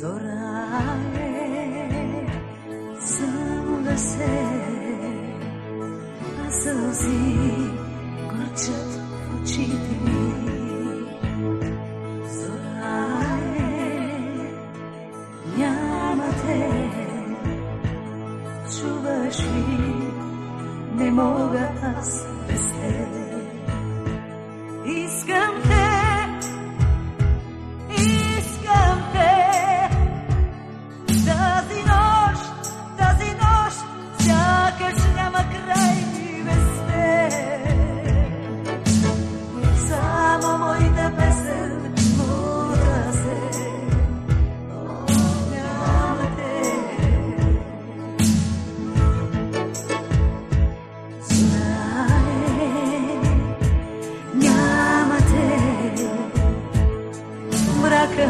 Зорале, само да се, а сълзи горчат в очите ми.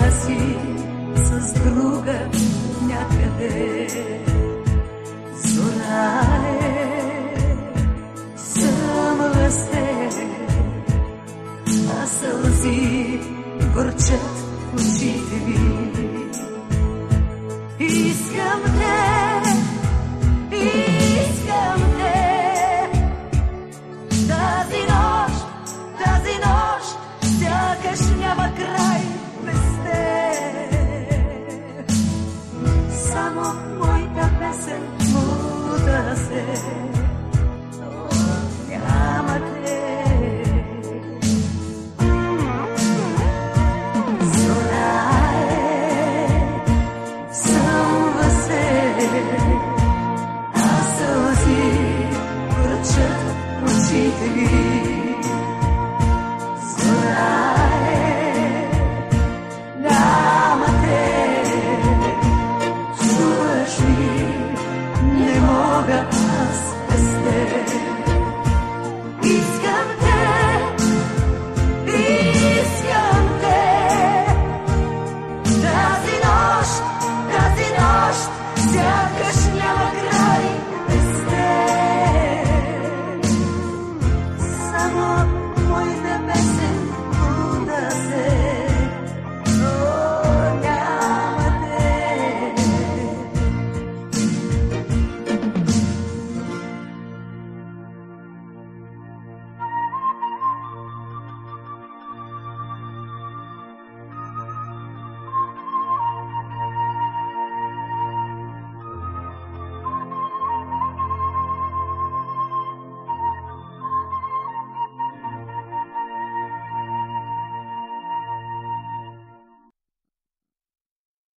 assim.